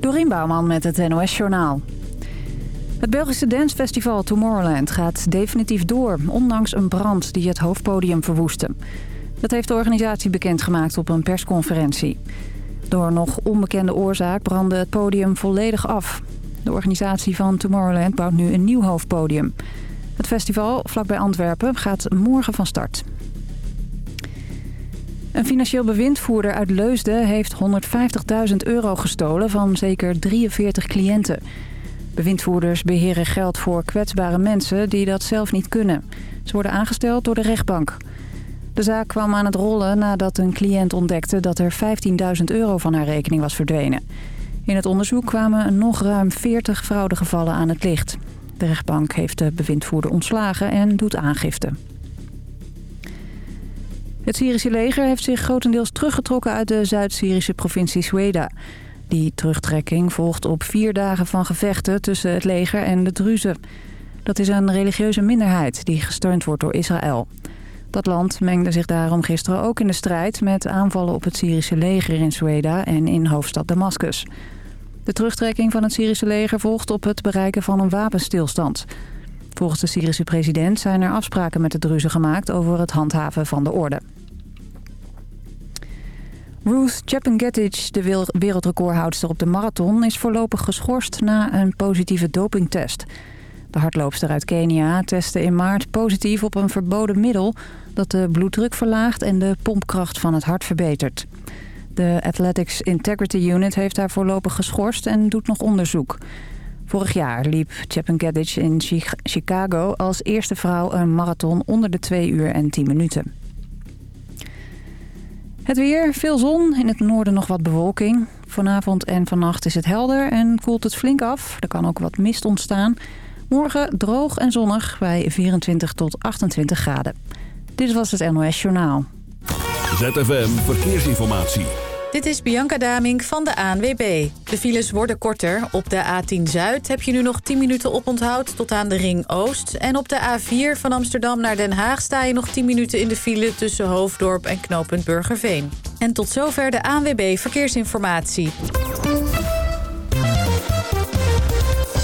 Dorien Bouwman met het NOS Journaal. Het Belgische dancefestival Tomorrowland gaat definitief door... ondanks een brand die het hoofdpodium verwoestte. Dat heeft de organisatie bekendgemaakt op een persconferentie. Door nog onbekende oorzaak brandde het podium volledig af. De organisatie van Tomorrowland bouwt nu een nieuw hoofdpodium. Het festival, vlakbij Antwerpen, gaat morgen van start. Een financieel bewindvoerder uit Leusden heeft 150.000 euro gestolen van zeker 43 cliënten. Bewindvoerders beheren geld voor kwetsbare mensen die dat zelf niet kunnen. Ze worden aangesteld door de rechtbank. De zaak kwam aan het rollen nadat een cliënt ontdekte dat er 15.000 euro van haar rekening was verdwenen. In het onderzoek kwamen nog ruim 40 fraudegevallen aan het licht. De rechtbank heeft de bewindvoerder ontslagen en doet aangifte. Het Syrische leger heeft zich grotendeels teruggetrokken uit de Zuid-Syrische provincie Sueda. Die terugtrekking volgt op vier dagen van gevechten tussen het leger en de Druzen. Dat is een religieuze minderheid die gesteund wordt door Israël. Dat land mengde zich daarom gisteren ook in de strijd... met aanvallen op het Syrische leger in Sueda en in hoofdstad Damascus. De terugtrekking van het Syrische leger volgt op het bereiken van een wapenstilstand. Volgens de Syrische president zijn er afspraken met de Druzen gemaakt... over het handhaven van de orde. Ruth Chepngetich, de wereldrecordhoudster op de marathon... is voorlopig geschorst na een positieve dopingtest. De hardloopster uit Kenia testte in maart positief op een verboden middel... dat de bloeddruk verlaagt en de pompkracht van het hart verbetert. De Athletics Integrity Unit heeft haar voorlopig geschorst en doet nog onderzoek. Vorig jaar liep Chepngetich in Chicago als eerste vrouw een marathon onder de 2 uur en 10 minuten. Het weer, veel zon, in het noorden nog wat bewolking. Vanavond en vannacht is het helder en koelt het flink af. Er kan ook wat mist ontstaan. Morgen droog en zonnig bij 24 tot 28 graden. Dit was het NOS Journaal. ZFM Verkeersinformatie. Dit is Bianca Daming van de ANWB. De files worden korter. Op de A10 Zuid heb je nu nog 10 minuten oponthoud tot aan de Ring Oost. En op de A4 van Amsterdam naar Den Haag sta je nog 10 minuten in de file... tussen Hoofddorp en knooppunt Burgerveen. En tot zover de ANWB Verkeersinformatie.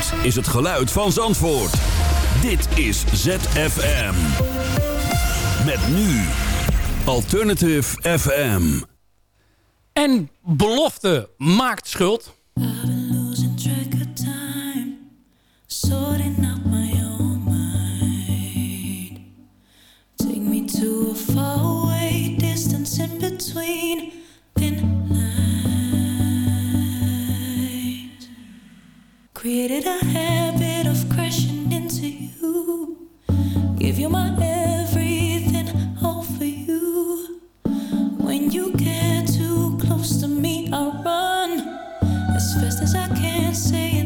Dit is het geluid van Zandvoort. Dit is ZFM. Met nu Alternative FM. En belofte maakt schuld. Created a habit of crashing into you. Give you my everything, all for you. When you get too close to me, I run as fast as I can, saying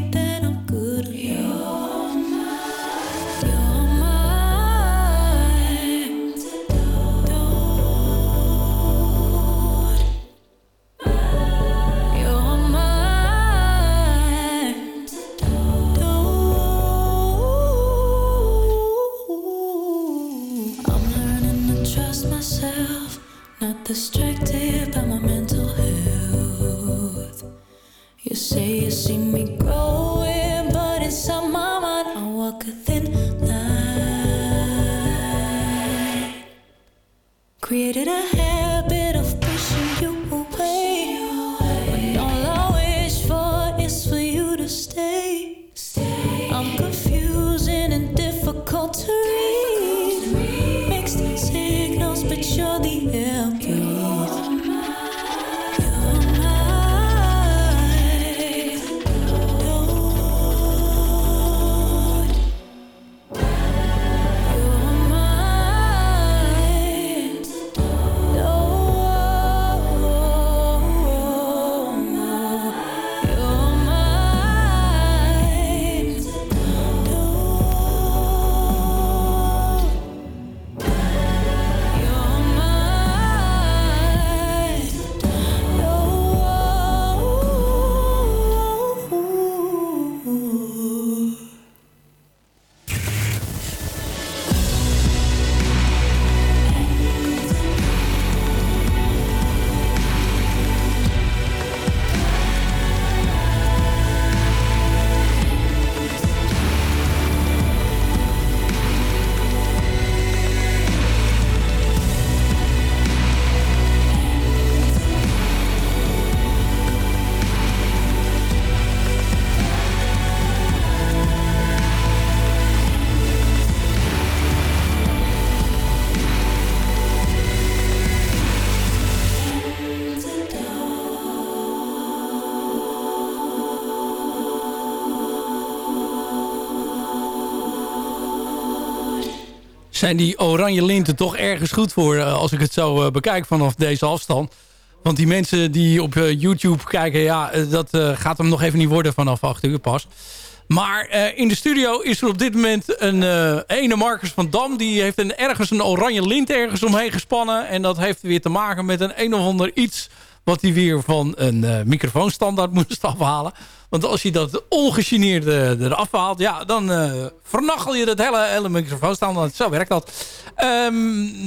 zijn die oranje linten toch ergens goed voor... eh, als ik het zo eh, bekijk vanaf deze afstand. Want die mensen die op eh, YouTube kijken... ja, dat gaat hem nog even niet worden vanaf 8 uur pas. Maar in de studio is er op dit moment een ene Marcus van Dam. Die heeft een, ergens een oranje lint ergens omheen gespannen. En dat heeft weer te maken met een een of ander iets... wat hij weer van een eh, microfoonstandaard moest afhalen. Want als je dat ongegeneerd eh, eraf haalt... ja, dan eh vernachel je dat hele, hele microfoonstandaard. Zo werkt dat. Ehm,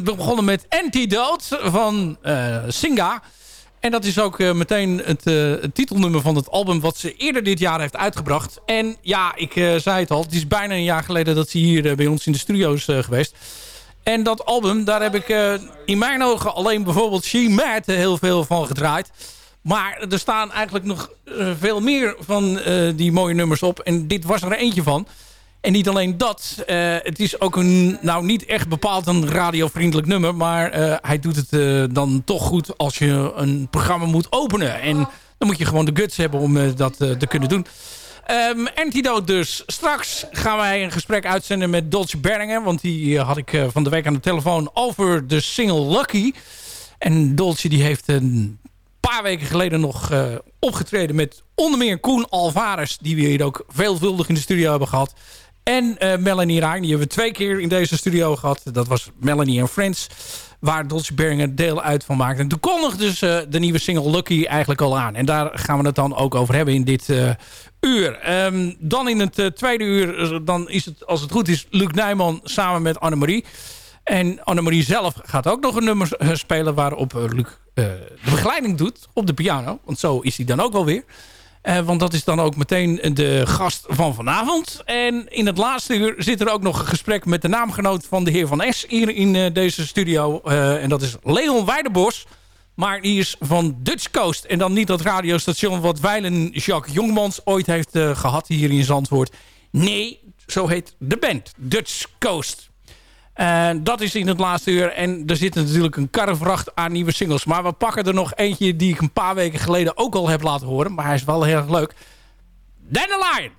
we begonnen met Antidote van Singa... En dat is ook meteen het, titelnummer van het album wat ze eerder dit jaar heeft uitgebracht. En ja, ik zei het al, het is bijna een jaar geleden dat ze hier bij ons in de studio's geweest. En dat album, daar heb ik eh, in mijn ogen alleen bijvoorbeeld She Mad heel veel van gedraaid. Maar er staan eigenlijk nog eh, veel meer van eh, die mooie nummers op. En dit was er eentje van. En niet alleen dat, het is ook een, nou niet echt bepaald een radiovriendelijk nummer. Maar hij doet het dan toch goed als je een programma moet openen. En dan moet je gewoon de guts hebben om dat te kunnen doen. Ehm, Antidote dus. Straks gaan wij een gesprek uitzenden met Dolce Berninger. Want die eh, had ik eh, van de week aan de telefoon over de single Lucky. En Dolce die heeft een paar weken geleden nog eh, opgetreden met onder meer Koen Alvarez. Die we hier ook veelvuldig in de studio hebben gehad. En Melanie Rijn. Die hebben we twee keer in deze studio gehad. Dat was Melanie and Friends. Waar Dolce Beringer deel uit van maakt. En toen kondigde dus de nieuwe single Lucky eigenlijk al aan. En daar gaan we het dan ook over hebben in dit eh, uur. Ehm, dan in het eh, tweede uur, dan is het, als het goed is, Luc Nijman samen met Annemarie. En Annemarie zelf gaat ook nog een nummer spelen waarop Luc de begeleiding doet op de piano. Want zo is hij dan ook wel weer. Eh, want dat is dan ook meteen de gast van vanavond. En in het laatste uur zit er ook nog een gesprek met de naamgenoot van de heer Van S. hier in eh, deze studio. Eh, en dat is Leon Weidenbos. Maar die is van Dutch Coast. En dan niet dat radiostation wat Weilen Jacques Jongmans ooit heeft eh, gehad hier in Zandvoort. Nee, zo heet de band. Dutch Coast. Uh, dat is in het laatste uur. En er zit natuurlijk een karrevracht aan nieuwe singles. Maar we pakken er nog eentje die ik een paar weken geleden ook al heb laten horen. Maar hij is wel heel erg leuk. Dandelion!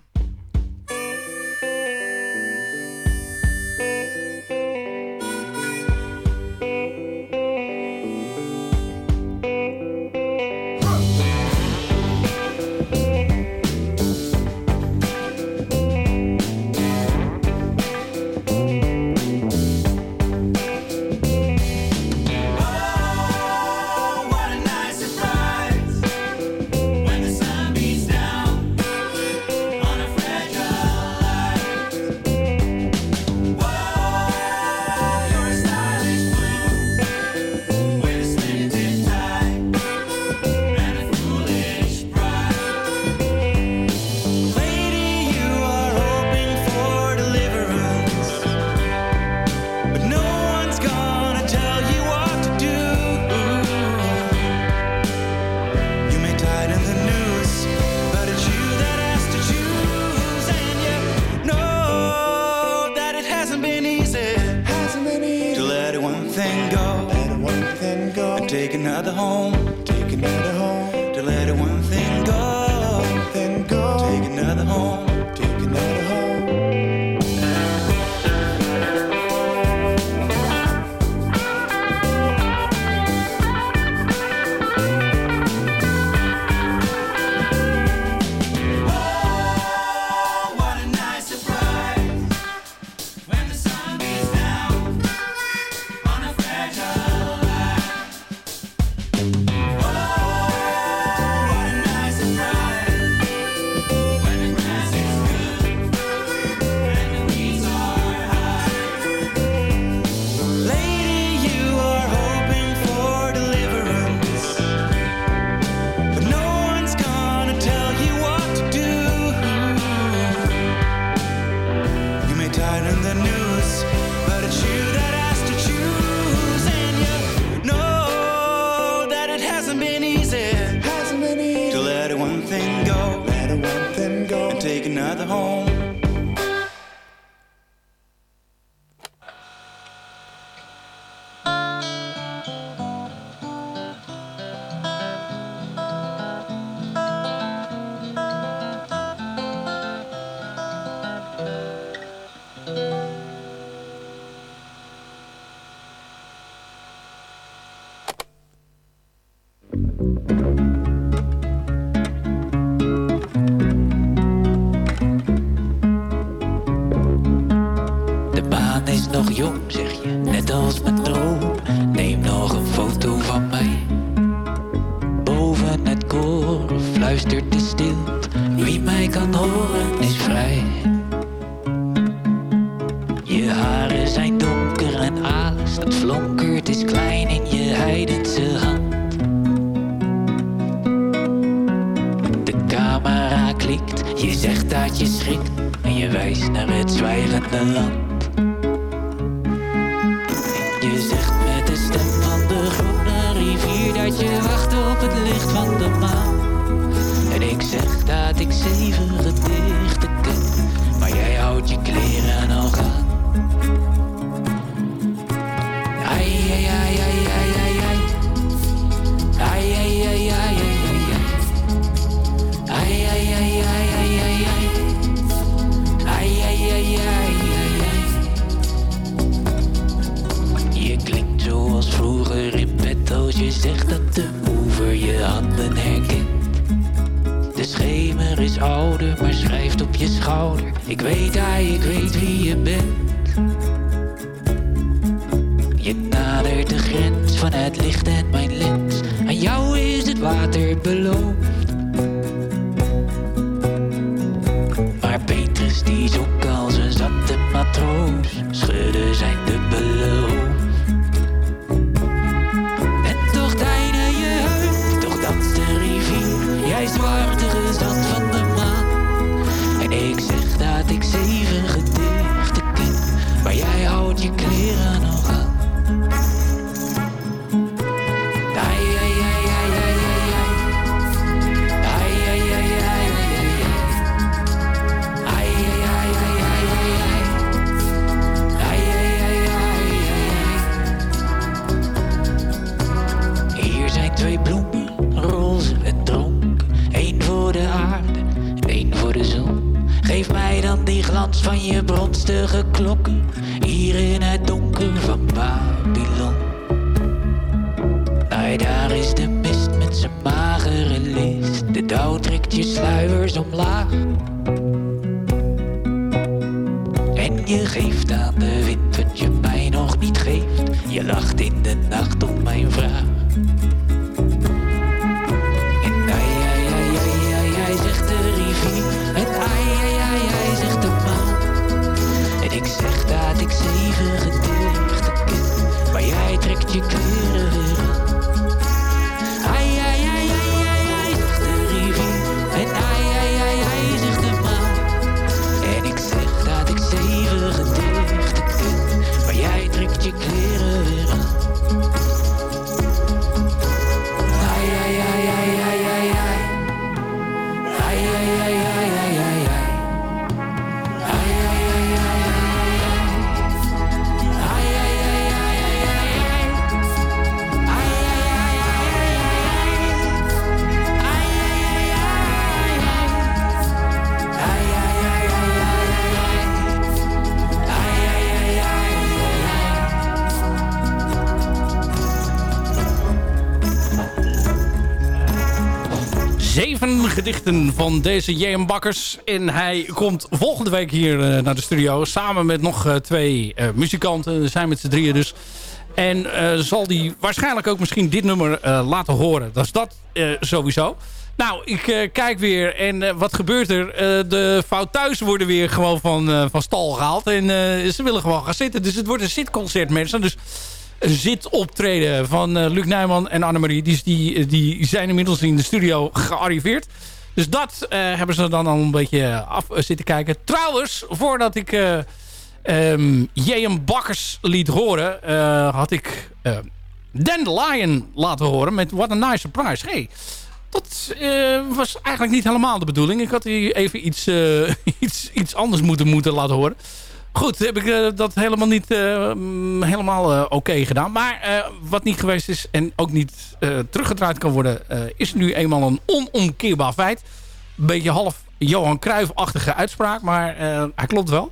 Jong, zeg je, net als mijn droom. Neem nog een foto van mij. Boven het koor fluistert de stilte. Wie mij kan horen is vrij. Je haren zijn donker en alles dat flonkert is klein in je heidense hand. De camera klikt, je zegt dat je schrikt en je wijst naar het zwijgende land. Deze J.M. Bakkers. En hij komt volgende week hier eh, naar de studio. Samen met nog eh, twee eh, muzikanten. We zijn met z'n drieën dus. En zal die waarschijnlijk ook misschien dit nummer laten horen. Dat is dat sowieso. Nou, ik kijk weer en wat gebeurt er? De fout thuis worden weer gewoon van, van stal gehaald. En ze willen gewoon gaan zitten. Dus het wordt een zitconcert, mensen. Dus een zitoptreden van Luc Nijman en Annemarie. Die, die, die zijn inmiddels in de studio gearriveerd. Dus dat eh, hebben ze dan al een beetje af eh, zitten kijken. Trouwens, voordat ik eh ehm, J.M. Bakkers liet horen... had ik Dandelion laten horen met What a Nice Surprise. Hey, dat was eigenlijk niet helemaal de bedoeling. Ik had hier even iets, iets, iets anders moeten, moeten laten horen. Goed, heb ik eh, dat helemaal niet eh, mm, helemaal eh, oké gedaan. Maar wat niet geweest is en ook niet teruggedraaid kan worden... is nu eenmaal een onomkeerbaar feit. Een beetje half Johan Cruijff-achtige uitspraak, maar hij klopt wel.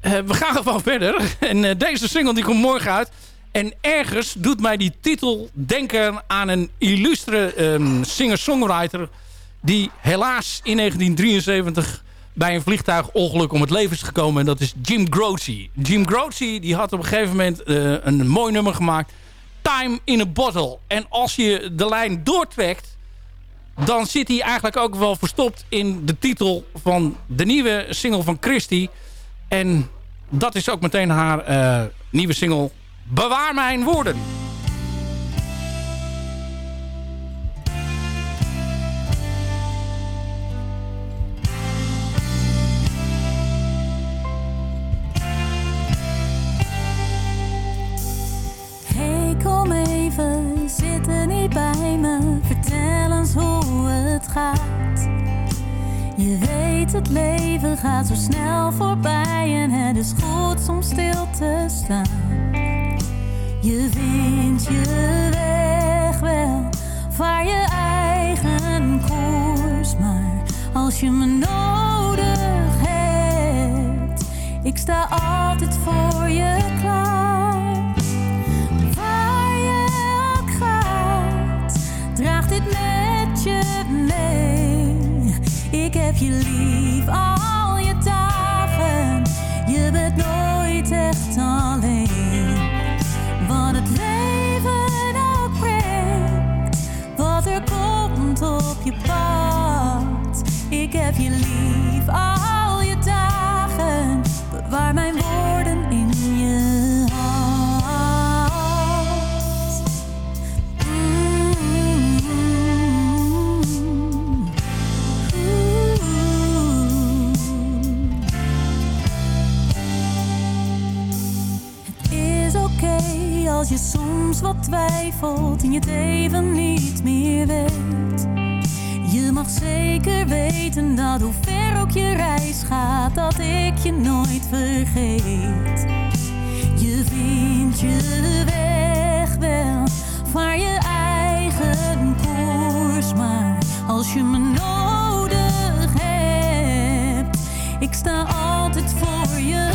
We gaan gewoon verder. En deze single die komt morgen uit. En ergens doet mij die titel denken aan een illustre ehm, singer-songwriter... die helaas in 1973 bij een vliegtuigongeluk om het leven is gekomen. En dat is Jim Grocie. Jim Grocie die had op een gegeven moment een mooi nummer gemaakt. Time in a Bottle. En als je de lijn doortrekt dan zit hij eigenlijk ook wel verstopt in de titel van de nieuwe single van Christy. En dat is ook meteen haar uh, nieuwe single Bewaar mijn woorden. Hoe het gaat. Je weet het leven gaat zo snel voorbij en het is goed om stil te staan. Je vindt je weg wel, vaar je eigen koers, maar als je me nodig hebt, ik sta altijd voor je klaar. Ik heb je lief twijfelt en je het even niet meer weet. Je mag zeker weten dat hoe ver ook je reis gaat, dat ik je nooit vergeet. Je vindt je weg wel, vaar je eigen koers, maar als je me nodig hebt, ik sta altijd voor je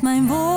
Mijn woorden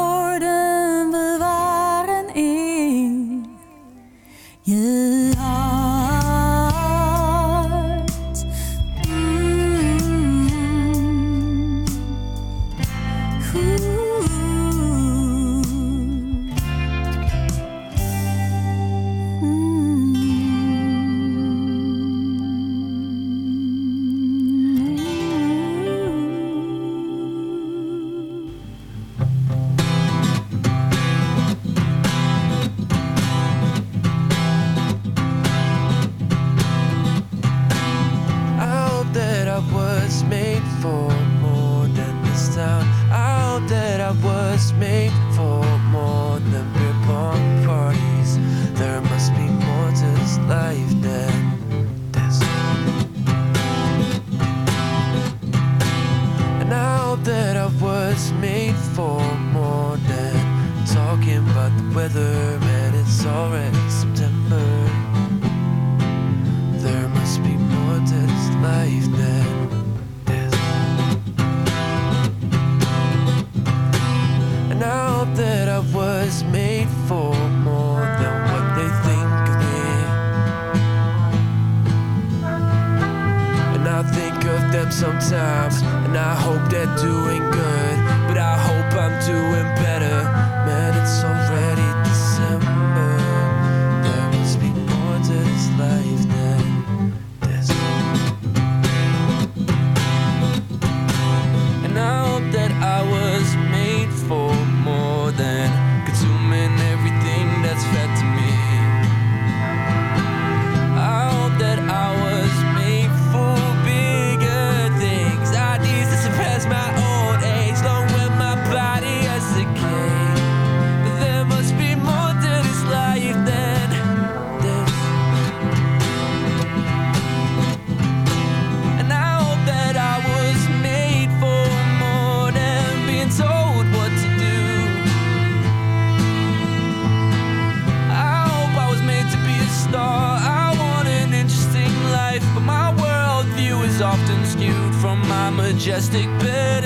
majestic bed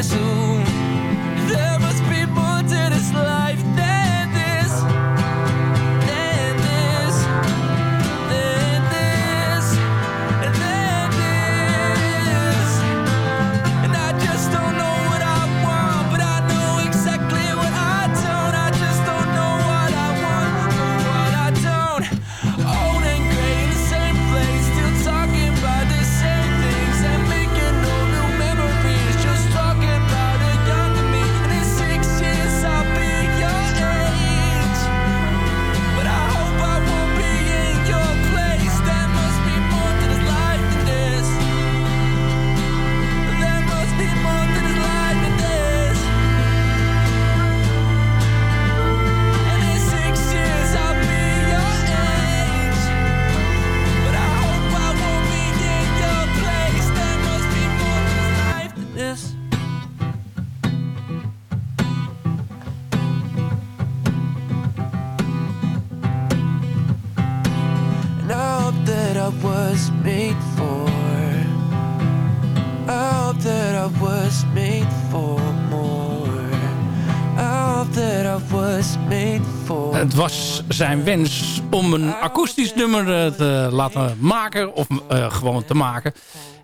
om een akoestisch nummer eh, te laten maken. Of eh, gewoon te maken.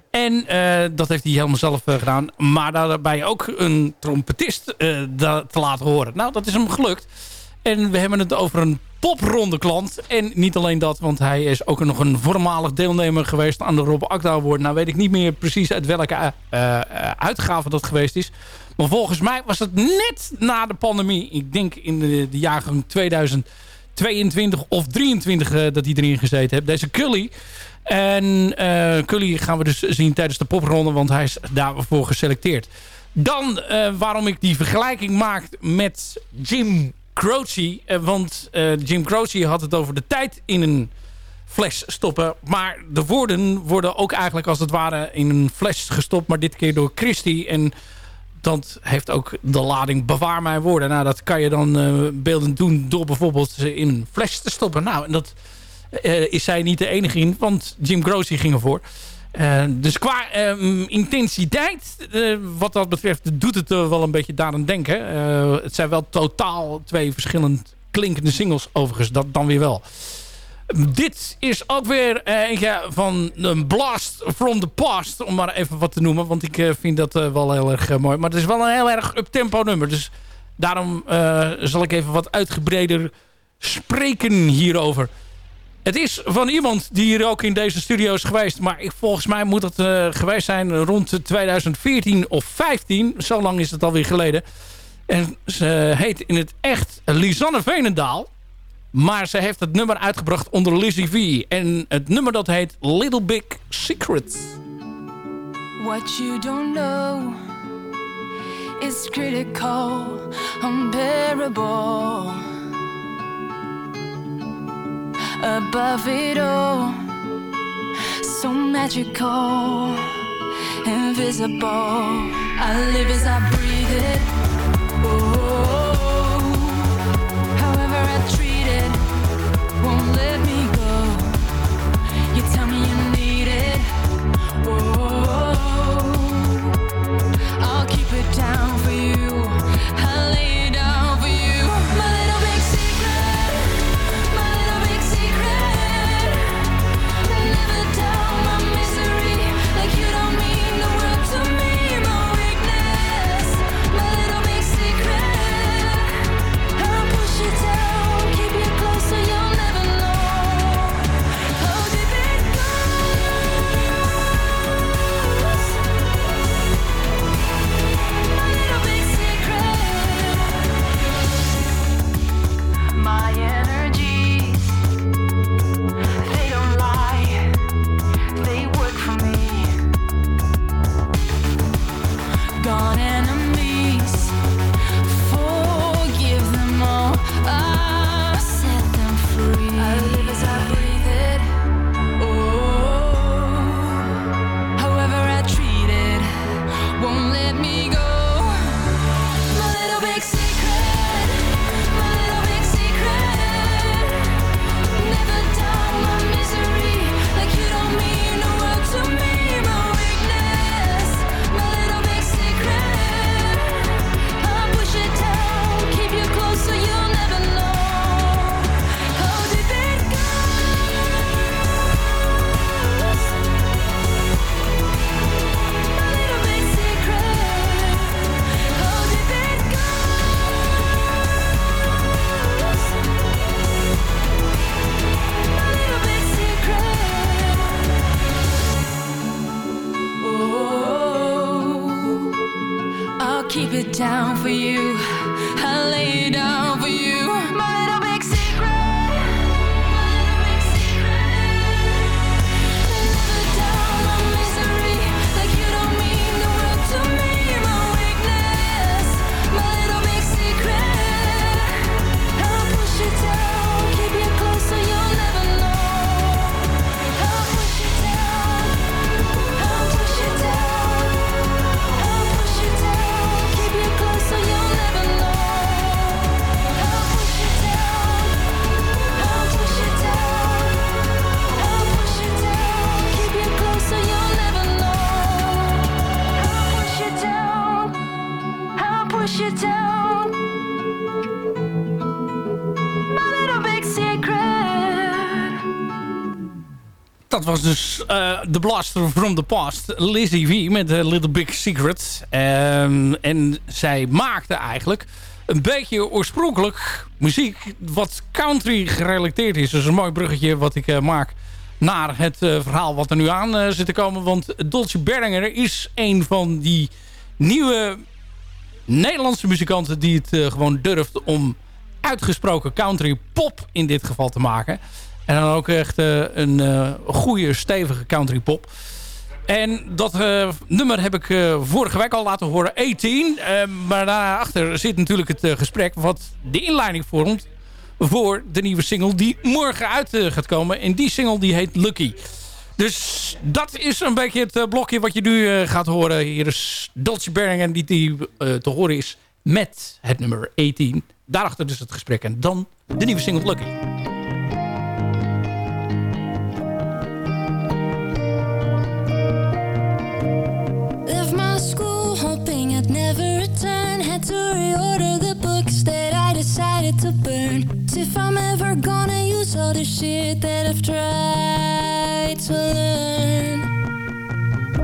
En eh, dat heeft hij helemaal zelf gedaan. Maar daarbij ook een trompetist te laten horen. Nou, dat is hem gelukt. En we hebben het over een popronde klant. En niet alleen dat, want hij is ook nog een voormalig deelnemer geweest aan de Rob Akda Award. Nou weet ik niet meer precies uit welke uitgave dat geweest is. Maar volgens mij was het net na de pandemie. Ik denk in de, de jaargang 2022 of 23 eh, dat hij erin gezeten heeft. Deze Cully. En eh Cully gaan we dus zien tijdens de popronde, want hij is daarvoor geselecteerd. Dan eh, waarom ik die vergelijking maak met Jim Croce. want Jim Croce had het over de tijd in een fles stoppen. Maar de woorden worden ook eigenlijk als het ware in een fles gestopt. Maar dit keer door Christy. En dat heeft ook de lading bewaar mijn woorden. Nou, dat kan je dan eh beeldend doen door bijvoorbeeld ze in een fles te stoppen. Nou, en dat eh, is zij niet de enige in. Want Jim Croce ging ervoor. Eh, dus qua ehm, intensiteit, wat dat betreft, doet het wel een beetje daaraan denken. Het zijn wel totaal twee verschillend klinkende singles overigens, dat dan weer wel. Dit is ook weer eh, eentje van een blast from the past, om maar even wat te noemen. Want ik eh, vind dat eh, wel heel erg mooi. Maar het is wel een heel erg up-tempo nummer. Dus daarom zal ik even wat uitgebreider spreken hierover. Het is van iemand die hier ook in deze studio is geweest. Maar ik, volgens mij moet eh, geweest zijn rond 2014 of 15. Zo lang is het alweer geleden. En ze heet in het echt Lisanne Veenendaal. Maar ze heeft het nummer uitgebracht onder Lizzie V. En het nummer dat heet Little Big Secret. What you don't know is critical, unbearable. Above it all, so magical, invisible. I live as I breathe it. Oh, keep it down for you. I lay it down. Dat was dus The Blaster from the Past. Lizzie V met A Little Big Secret. Um, en zij maakte eigenlijk een beetje oorspronkelijk muziek... wat country gerelateerd is. Dus een mooi bruggetje wat ik uh, maak naar het verhaal wat er nu aan zit te komen. Want Dolce Berlinger is een van die nieuwe Nederlandse muzikanten... die het gewoon durft om uitgesproken country pop in dit geval te maken... En dan ook echt uh, een uh, goede, stevige country pop. En dat uh, nummer heb ik vorige week al laten horen, 18. maar daarachter zit natuurlijk het gesprek wat de inleiding vormt... voor de nieuwe single die morgen uit gaat komen. En die single die heet Lucky. Dus dat is een beetje het blokje wat je nu gaat horen. Hier is Dolce Bergen die, die te horen is met het nummer 18. Daarachter dus het gesprek en dan de nieuwe single Lucky. If I'm ever gonna use all the shit that I've tried to learn.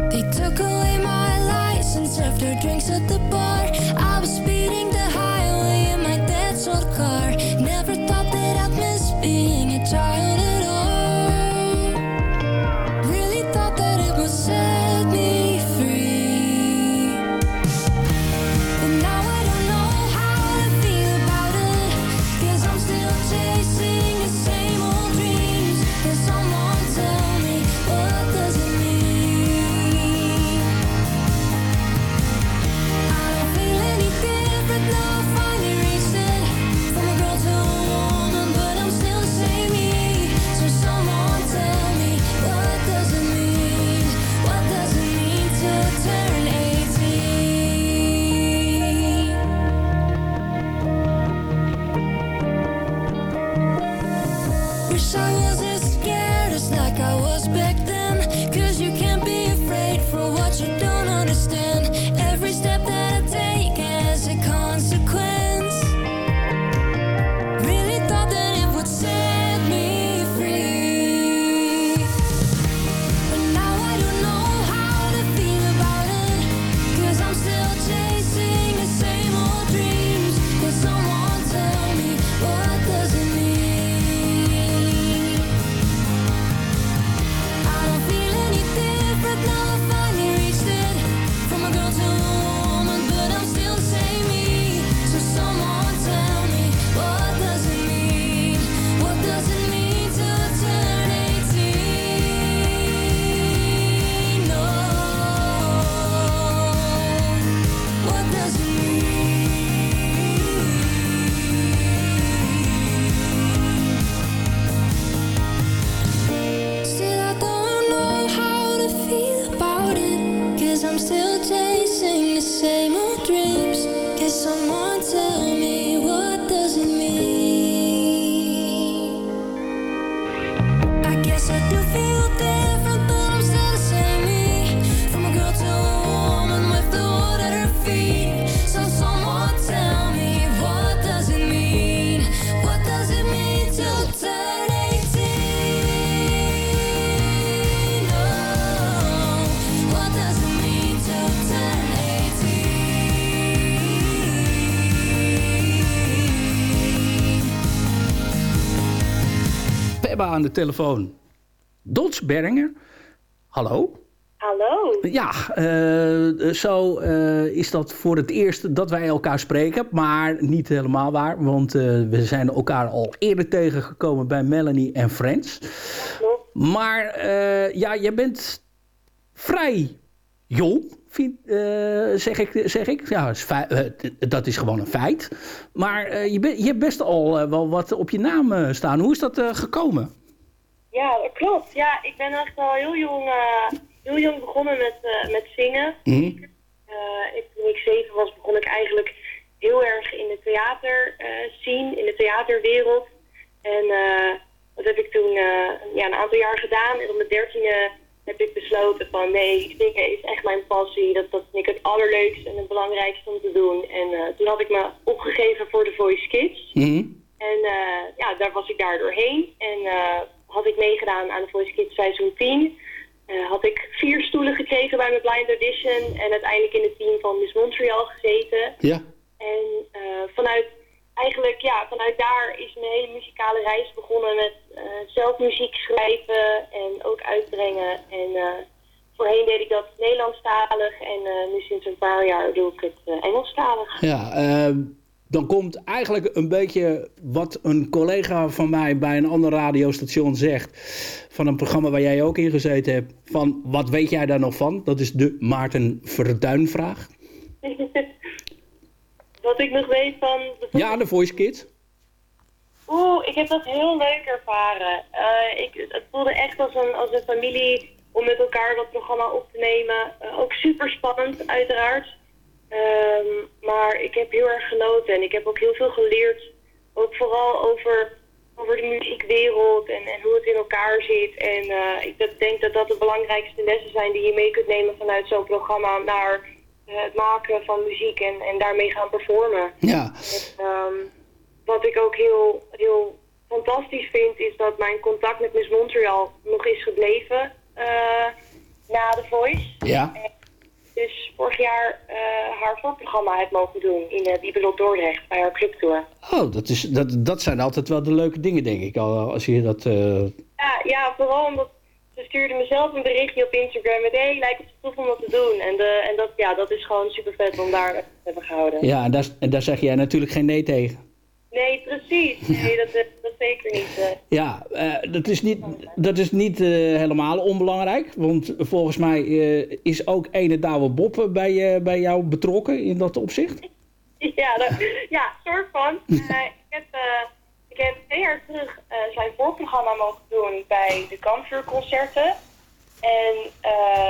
They took away my license after drinks at the bar. Aan de telefoon. Dots Berringer. Hallo? Hallo. Ja, eh, zo eh, is dat voor het eerst dat wij elkaar spreken. Maar niet helemaal waar, want eh, we zijn elkaar al eerder tegengekomen bij Melanie en Friends. Maar ja, je bent vrij jong, vind, zeg, ik, zeg ik. Ja, is dat is gewoon een feit. Maar je, je hebt best al wel wat op je naam staan. Hoe is dat gekomen? Ja, dat klopt. Ja, ik ben echt al heel jong, eh, heel jong begonnen met, eh, met zingen. Hm? Eh, ik, toen ik zeven was, begon ik eigenlijk heel erg in de theater zien, in de theaterwereld. En dat heb ik toen ja, een aantal jaar gedaan. En op mijn dertiende heb ik besloten van nee, zingen is echt mijn passie. Dat, dat vind ik het allerleukste en het belangrijkste om te doen. En toen had ik me opgegeven voor de Voice Kids. Hm? En ja, daar was ik daar doorheen. En had ik meegedaan aan de Voice Kids seizoen 10. Eh, had ik vier stoelen gekregen bij mijn blind audition en uiteindelijk in het team van Miss Montreal gezeten. Ja. En eh, vanuit, eigenlijk, ja, vanuit daar is mijn hele muzikale reis begonnen met eh, zelf muziek schrijven en ook uitbrengen. En voorheen deed ik dat Nederlandstalig en nu sinds een paar jaar doe ik het Engelstalig. Ja, ehm, dan komt eigenlijk een beetje wat een collega van mij bij een ander radiostation zegt. Van een programma waar jij ook in gezeten hebt. Van wat weet jij daar nog van? Dat is de Maarten Verduin-vraag. Wat ik nog weet van... de Ja, de Voice Kids. Oeh, ik heb dat heel leuk ervaren. Eh, ik, het voelde echt als een, als een familie om met elkaar dat programma op te nemen. Eh, ook super spannend, uiteraard. Ehm, maar ik heb heel erg genoten en ik heb ook heel veel geleerd. Ook vooral over, over de muziekwereld en, en hoe het in elkaar zit. En eh, ik denk dat dat de belangrijkste lessen zijn die je mee kunt nemen vanuit zo'n programma naar eh, het maken van muziek en, en daarmee gaan performen. Ja, Ehm, wat ik ook heel, heel fantastisch vind, is dat mijn contact met Miss Montreal nog is gebleven eh, na The Voice. ja. Dus vorig jaar eh, haar voorprogramma heb mogen doen in uh, Bibelot Dordrecht bij haar clubtour. Oh, dat, is, dat, dat zijn altijd wel de leuke dingen, denk ik. al Als je dat... eh, Ja, ja, vooral omdat ze stuurde mezelf een berichtje op Instagram met hé, hey, lijkt het tof om dat te doen. En, de, en dat, ja, dat is gewoon super vet om daar te hebben gehouden. ja, en daar, en daar zeg jij natuurlijk geen nee tegen. Nee, precies. Nee, dat, eh, dat zeker niet. eh. Ja, eh, dat is niet, dat is niet helemaal onbelangrijk. Want volgens mij is ook ene Douwe Bob eh, bij, bij jou betrokken in dat opzicht. Ja, dat, ja, soort van. Ik, heb, ik heb twee jaar terug zijn voorprogramma mogen doen bij de Kampvuurconcerten. En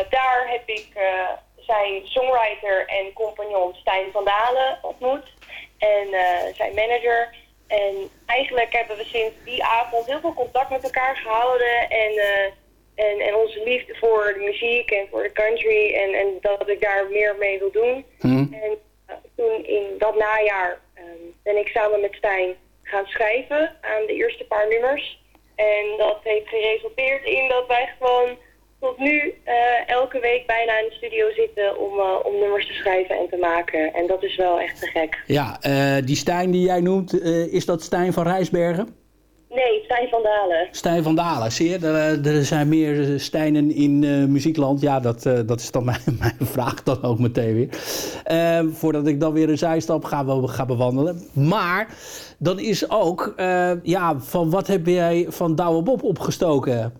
daar heb ik zijn songwriter en compagnon Stijn van Dalen ontmoet. En eh, zijn manager. En eigenlijk hebben we sinds die avond heel veel contact met elkaar gehouden. En, eh, en, en onze liefde voor de muziek en voor de country. En, en dat ik daar meer mee wil doen. Hm. En uh, toen in dat najaar um, ben ik samen met Stijn gaan schrijven aan de eerste paar nummers. En dat heeft geresulteerd in dat wij gewoon tot nu uh, elke week bijna in de studio zitten om, uh, om nummers te schrijven en te maken. En dat is wel echt te gek. Ja, uh, die Stijn die jij noemt, is dat Stijn van Rijsbergen? Nee, Stijn van Dalen. Stijn van Dalen, zie je? Er, er zijn meer Stijnen in uh, muziekland. Ja, dat, uh, dat is dan mijn, mijn, vraag dan ook meteen weer. Uh, voordat ik dan weer een zijstap ga, ga bewandelen. Maar dan is ook, ja, van wat heb jij van Douwe Bob opgestoken?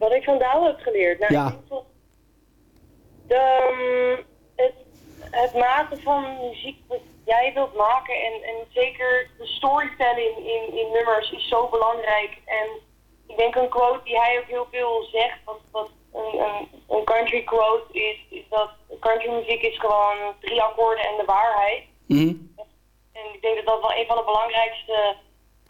Wat ik van Douwe heb geleerd? Nou, ja. De, um, het, het maken van muziek jij wilt maken. En, en zeker de storytelling in, in nummers is zo belangrijk. En ik denk een quote die hij ook heel veel zegt, wat, wat een, een, een country quote is, is dat country muziek is gewoon drie akkoorden en de waarheid. Mm. En ik denk dat dat wel een van de belangrijkste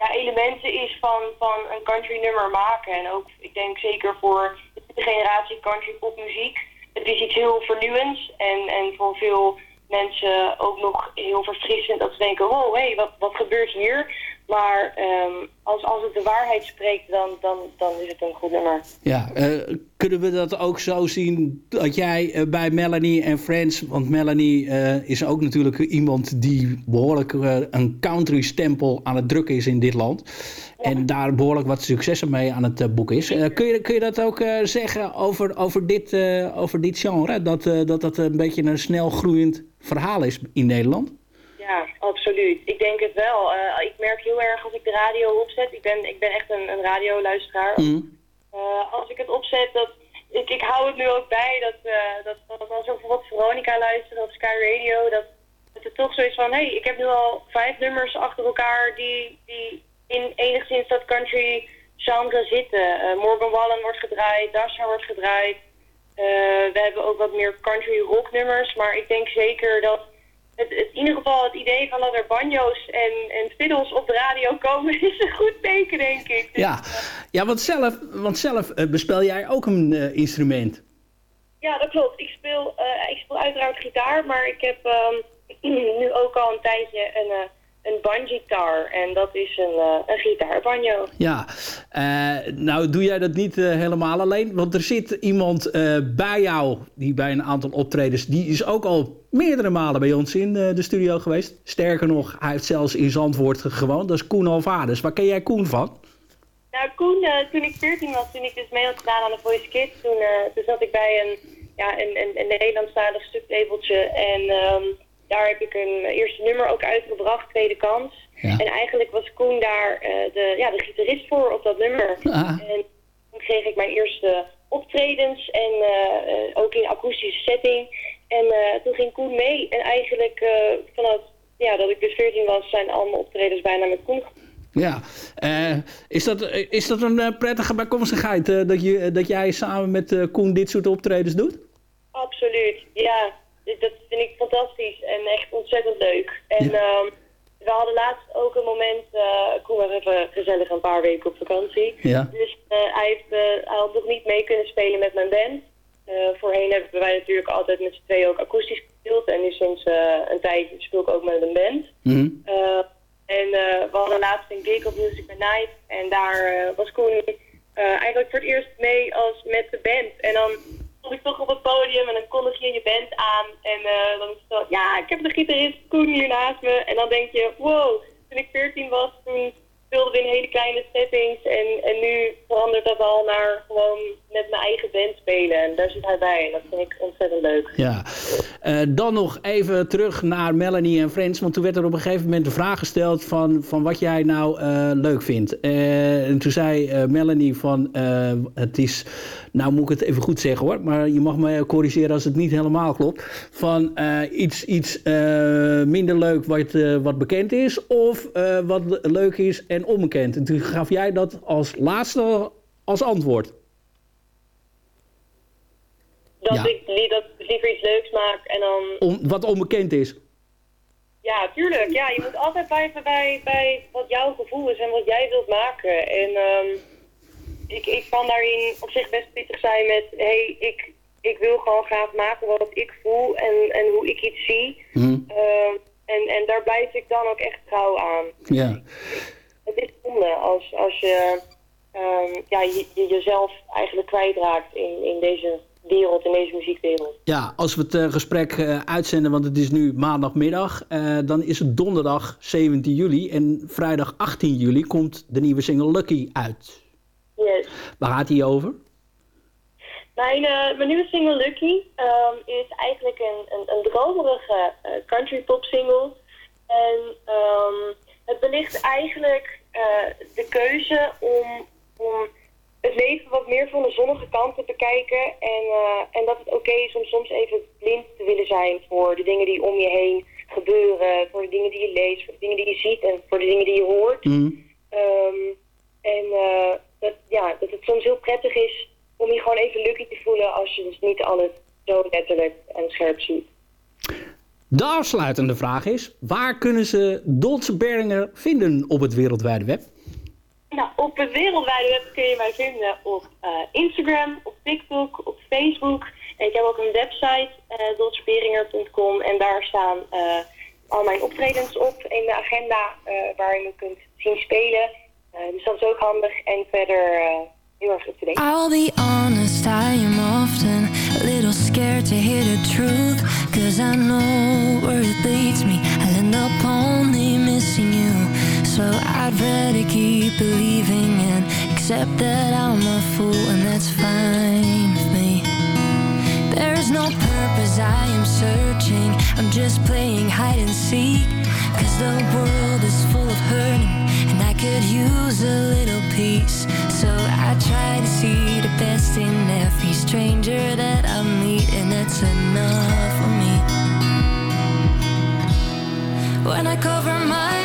elementen is van, van een country nummer maken. En ook, ik denk zeker voor de generatie country popmuziek. Het is iets heel vernieuwends en, en voor veel mensen ook nog heel verfrissend dat ze denken, oh hé, hey, wat, wat gebeurt hier? Maar um, als, als het de waarheid spreekt, dan, dan, dan is het een goed nummer. Ja, uh, kunnen we dat ook zo zien dat jij uh, bij Melanie en Friends, want Melanie uh, is ook natuurlijk iemand die behoorlijk een country stempel aan het drukken is in dit land. Ja. En daar behoorlijk wat successen mee aan het boek is. kun, je, kun je dat ook zeggen over, over, dit, over dit genre? Dat, dat dat een beetje een snel groeiend verhaal is in Nederland? Ja, absoluut. Ik denk het wel. Uh, ik merk heel erg als ik de radio opzet. Ik ben, ik ben echt een, een radioluisteraar. Mm. Uh, als ik het opzet, dat, ik, ik hou het nu ook bij dat, uh, dat, dat als ik bijvoorbeeld Veronica luister op Sky Radio, dat, dat het toch zo is van, hé, hey, ik heb nu al vijf nummers achter elkaar die, die in enigszins dat country genre zitten. Morgan Wallen wordt gedraaid, Dasha wordt gedraaid. we hebben ook wat meer country rock nummers, maar ik denk zeker dat het, het, in ieder geval het idee van dat er banjo's en, en fiddles op de radio komen is een goed teken, denk ik. Dus, ja, ja want zelf, want zelf uh, bespel jij ook een uh, instrument. Ja, dat klopt. Ik speel, uh, ik speel uiteraard gitaar, maar ik heb um, nu ook al een tijdje een, een banjitar. En dat is een, uh, een gitaarbanjo. Ja, uh, nou doe jij dat niet uh, helemaal alleen. Want er zit iemand bij jou, die bij een aantal optredens... die is ook al meerdere malen bij ons in de studio geweest. Sterker nog, hij heeft zelfs in Zandvoort gewoond. Dat is Koen Alvarez. Waar ken jij Koen van? Nou, Koen, toen ik 14 was, toen ik dus mee had gedaan aan de Voice Kids... toen, toen zat ik bij een, ja, een, een, een Nederlandstalig stuklabeltje en... Um, daar heb ik een eerste nummer ook uitgebracht, Tweede Kans. Ja. En eigenlijk was Koen daar uh, de, ja, de gitarist voor op dat nummer. Ah. En toen kreeg ik mijn eerste optredens en uh, ook in akoestische setting. En toen ging Koen mee. En eigenlijk vanaf ja, dat ik dus 14 was, zijn allemaal optredens bijna met Koen ja, is, dat, is dat een prettige bijkomstigheid dat, je, dat jij samen met Koen dit soort optredens doet? Absoluut, ja dat vind ik fantastisch en echt ontzettend leuk. En ja. um, we hadden laatst ook een moment, uh, Koen was even gezellig een paar weken op vakantie. Ja. Dus uh, hij, heeft, uh, hij had nog niet mee kunnen spelen met mijn band. voorheen hebben wij natuurlijk altijd met z'n tweeën ook akoestisch gespeeld. En nu sinds een tijd speel ik ook met een band. Mm -hmm. en we hadden laatst een gig op Music by Night. En daar was Koen eigenlijk voor het eerst mee als met de band. En dan stond ik toch op het podium en dan kondig je je band aan. En uh, dan is het zo, ja, ik heb de gitarist Koen hier naast me. En dan denk je, wow, toen ik 14 was, toen speelden we in hele kleine settings. En, en nu verandert dat al naar gewoon met mijn eigen band spelen. En daar zit hij bij. En dat vind ik ontzettend leuk. Ja. Uh, dan nog even terug naar Melanie en Friends. Want toen werd er op een gegeven moment de vraag gesteld van, van wat jij nou uh, leuk vindt. En toen zei Melanie van het is... Nou moet ik het even goed zeggen hoor. Maar je mag me corrigeren als het niet helemaal klopt. Van iets, iets minder leuk wat, wat bekend is. Of wat leuk is en onbekend. En toen gaf jij dat als laatste als antwoord. Dat, ja. ik, dat ik liever iets leuks maak en dan... Om, wat onbekend is? Ja, tuurlijk. Ja, je moet altijd blijven bij, bij wat jouw gevoel is en wat jij wilt maken. En um, ik, ik kan daarin op zich best pittig zijn met... hé, hey, ik, ik wil gewoon graag maken wat ik voel en, en hoe ik iets zie. Mm. Uh, en, en daar blijf ik dan ook echt trouw aan. Ja. Het is zonde als, als je, um, ja, je, je jezelf eigenlijk kwijtraakt in, in deze wereld, in deze muziekwereld. Ja, als we het uh, gesprek uh, uitzenden, want het is nu maandagmiddag, uh, dan is het donderdag 17 juli en vrijdag 18 juli komt de nieuwe single Lucky uit. Yes. Waar gaat die over? Mijn, mijn nieuwe single Lucky um, is eigenlijk een, een, een dromerige country pop single. En um, het belicht eigenlijk de keuze om, om het leven wat meer van de zonnige kant te bekijken. En, en dat het oké okay is om soms even blind te willen zijn voor de dingen die om je heen gebeuren. Voor de dingen die je leest, voor de dingen die je ziet en voor de dingen die je hoort. Mm. Um, en dat, ja, dat het soms heel prettig is om je gewoon even lucky te voelen als je dus niet alles zo letterlijk en scherp ziet. De afsluitende vraag is, waar kunnen ze Dolce Beringer vinden op het wereldwijde web? Nou, op het wereldwijde web kun je mij vinden op uh, Instagram, op TikTok, op Facebook. En ik heb ook een website, uh, dotsperinger.com. En daar staan uh, al mijn optredens op in de agenda waar je me kunt zien spelen. Eh, dus dat is ook handig en verder eh, heel erg up to date. I'll be honest, I am often a little scared to hear the truth. Cause I know where it leads me. I'll end up only missing you. So I'd rather keep believing and accept that I'm a fool, and that's fine with me. There's no purpose, I am searching. I'm just playing hide and seek. Cause the world is full of hurting, and I could use a little peace. So I try to see the best in every stranger that I meet, and that's enough for me. When I cover my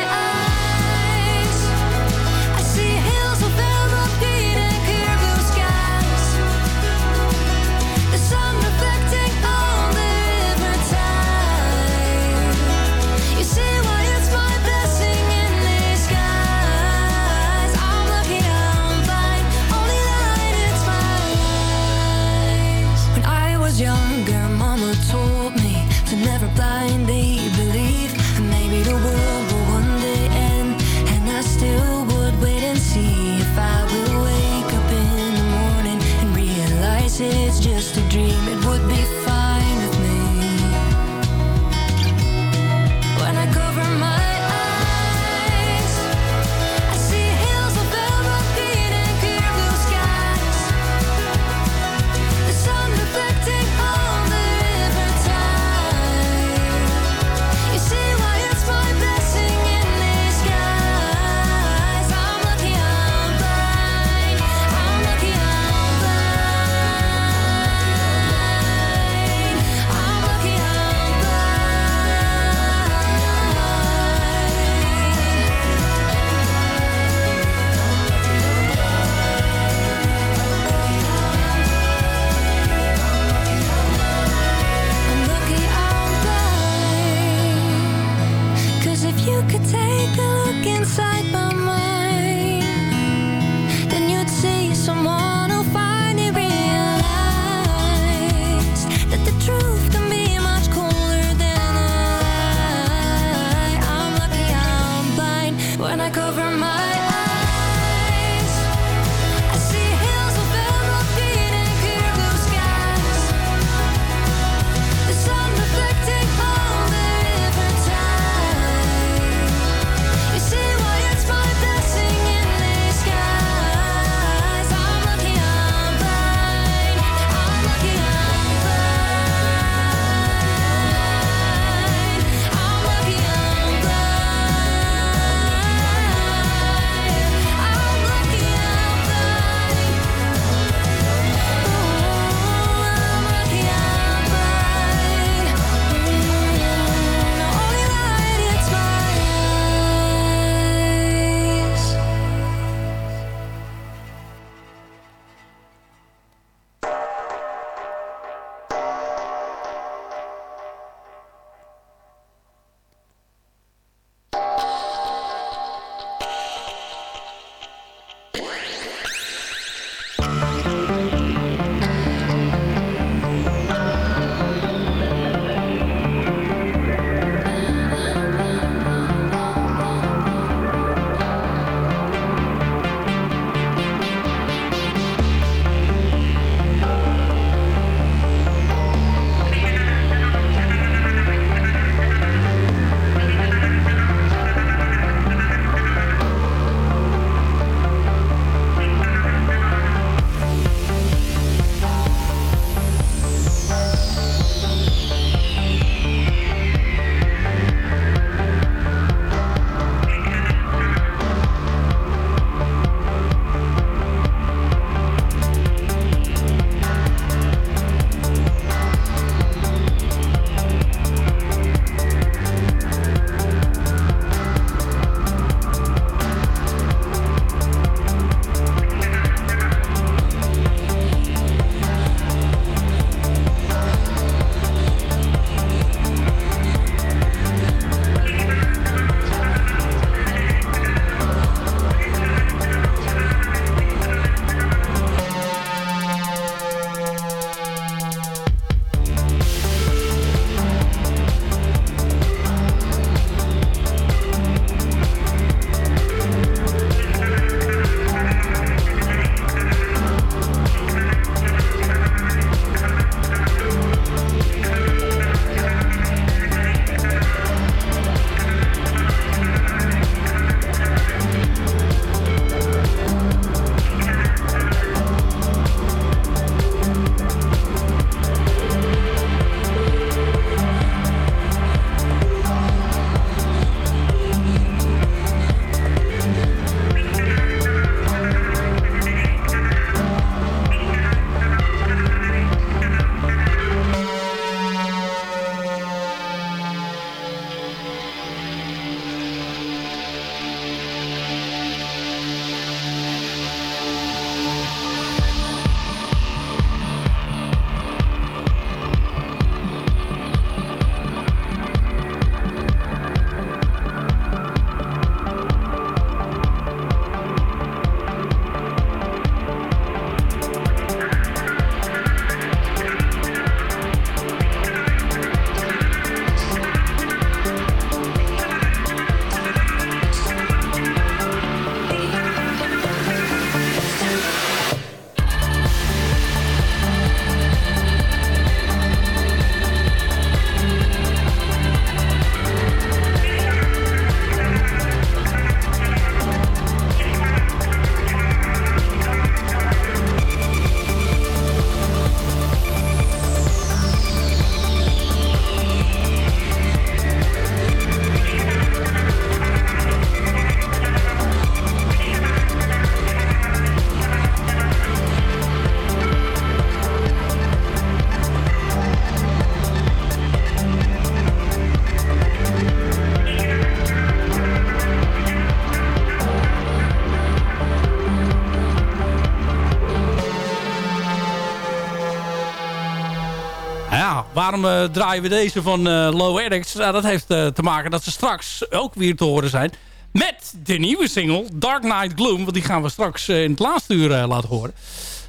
waarom eh, draaien we deze van eh, Low Addicts? Nou, dat heeft eh, te maken dat ze straks ook weer te horen zijn... met de nieuwe single Dark Night Gloom. Want die gaan we straks in het laatste uur laten horen.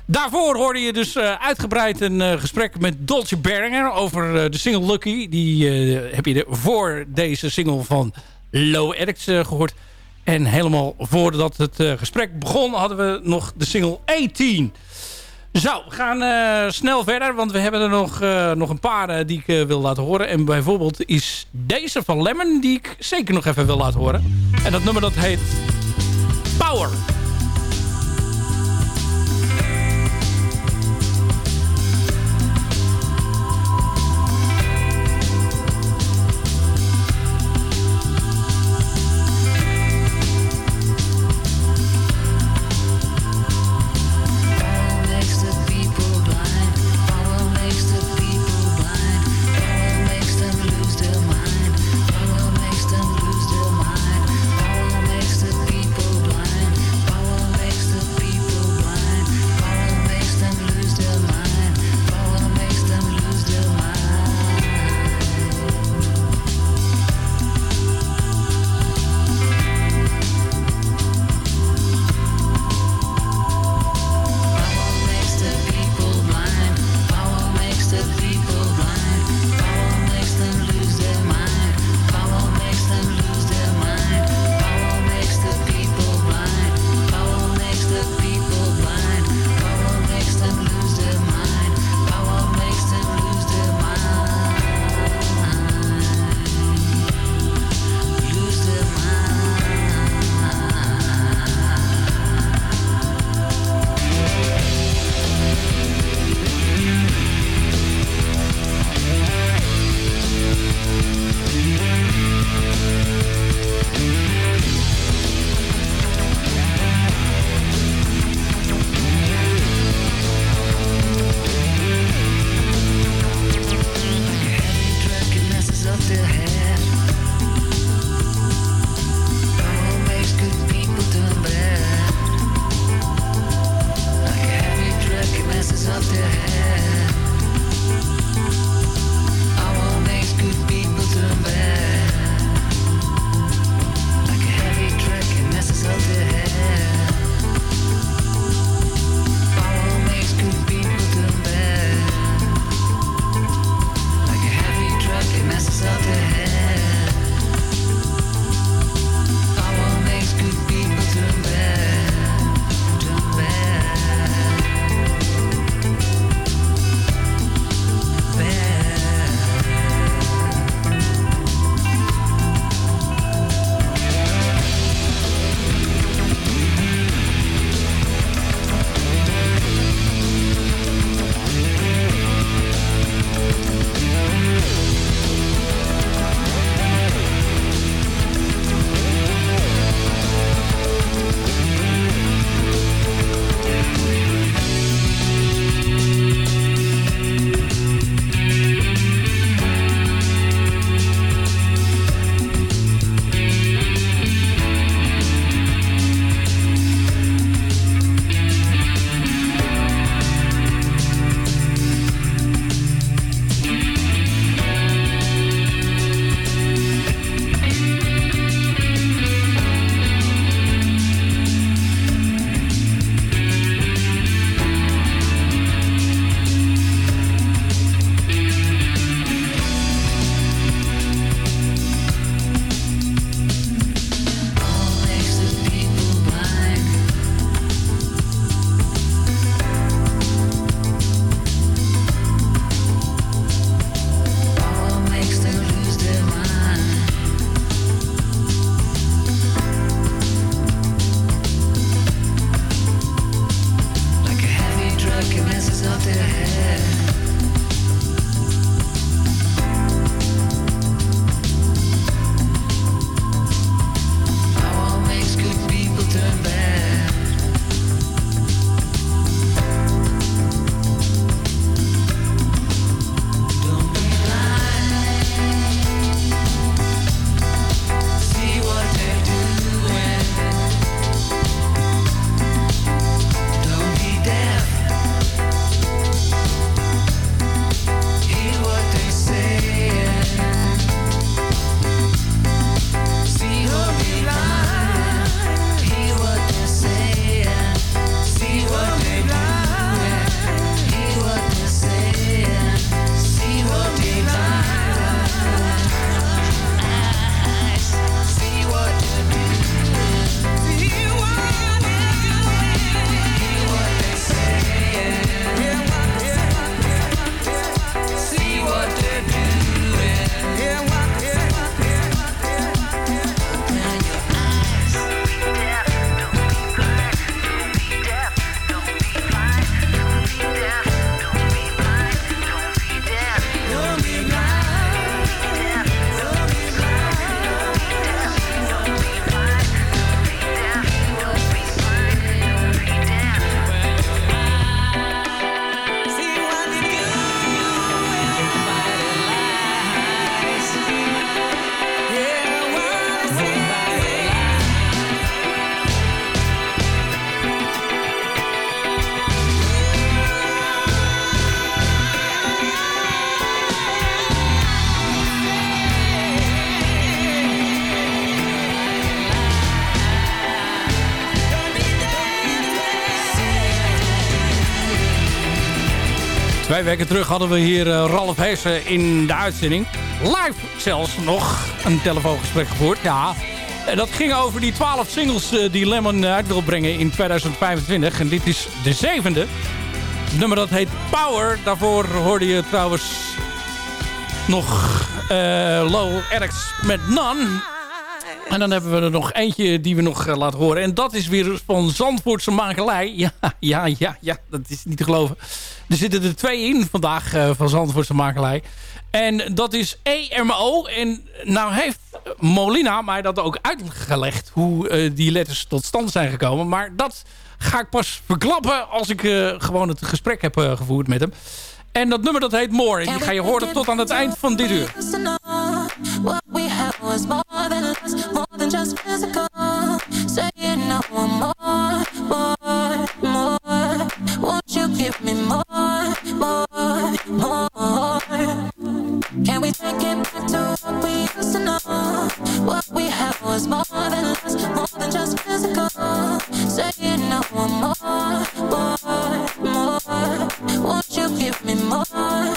Daarvoor hoorde je dus uitgebreid een gesprek met Dolce Berringer... over de single Lucky. Die heb je voor deze single van Low Addicts gehoord... En helemaal voordat het gesprek begon hadden we nog de single 18. Zo, we gaan uh, snel verder, want we hebben er nog, uh, nog een paar die ik wil laten horen. En bijvoorbeeld is deze van Lemon die ik zeker nog even wil laten horen. En dat nummer dat heet Power. Twee weken terug hadden we hier uh, Ralf Heesen in de uitzending. Live zelfs nog een telefoongesprek gevoerd. Ja, dat ging over die 12 singles uh, die Lemon uit wil brengen in 2025. En dit is de zevende. Het nummer dat heet Power. Daarvoor hoorde je trouwens nog uh, Low Eric's met None. En dan hebben we er nog eentje die we nog uh, laten horen. En dat is weer van Zandvoortse makelij. Ja, ja, ja, ja, dat is niet te geloven. Er zitten er twee in vandaag uh, van Zandvoortse makelij. En dat is EMO. En nou heeft Molina mij dat ook uitgelegd... hoe uh, die letters tot stand zijn gekomen. Maar dat ga ik pas verklappen als ik gewoon het gesprek heb gevoerd met hem. En dat nummer dat heet More. En die ga je horen tot aan het eind van dit uur. More than just physical. Take it more, more, more. Won't you give me more, more,